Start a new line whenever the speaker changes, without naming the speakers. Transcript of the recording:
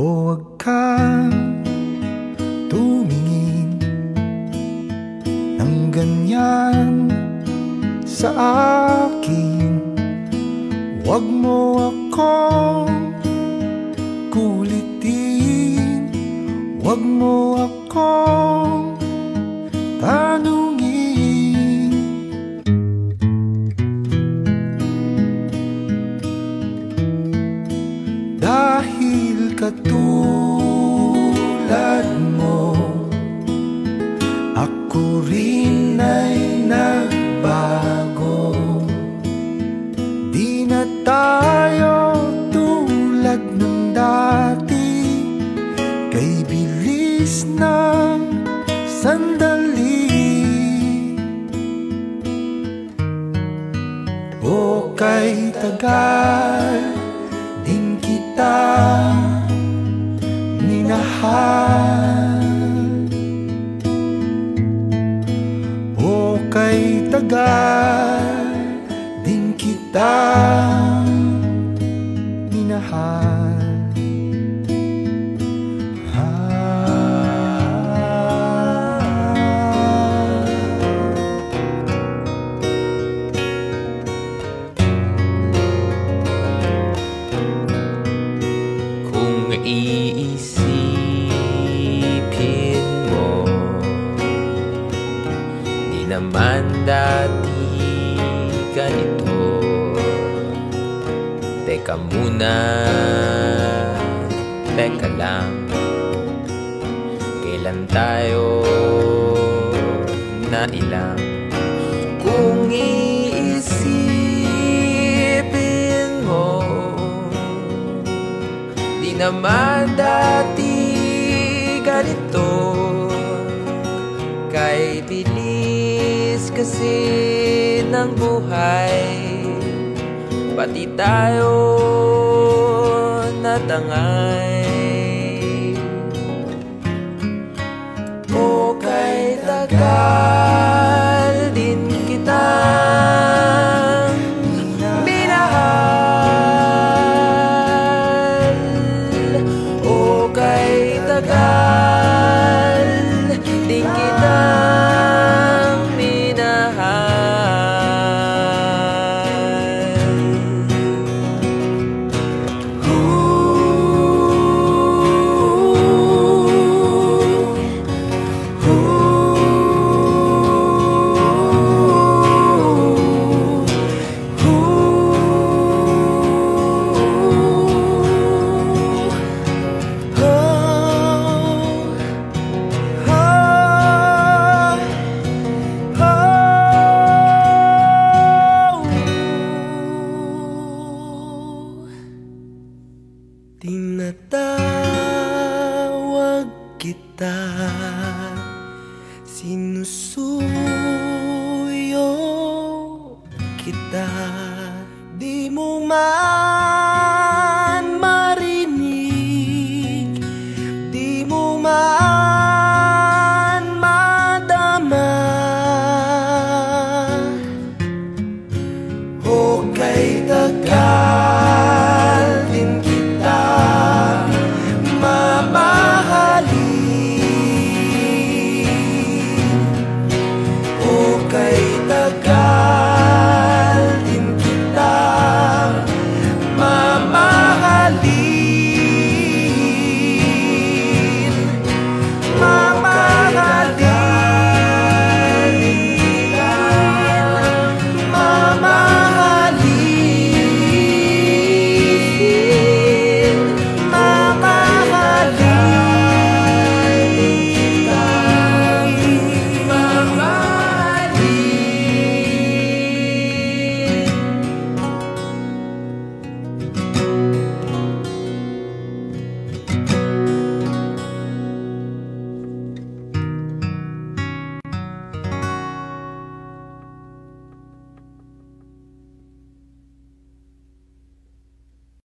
O wag kang tumingin ng ganyan sa akin. Huwag mo akong kulitin. Huwag mo akong katulad mo. Ako rin ay nagbago. Di na tayo tulad ng dati. Kay bilis ng sandali. O kay tagal din kita. Minahal
dati ganito Teka muna. Teka lang. Kailan tayo nailang Kung iisipin mo Di naman dati ganito. Kay bilis kasi ng buhay. Pati tayo natangay
Tinatawag kita. Sinusuyo kita. Di mo man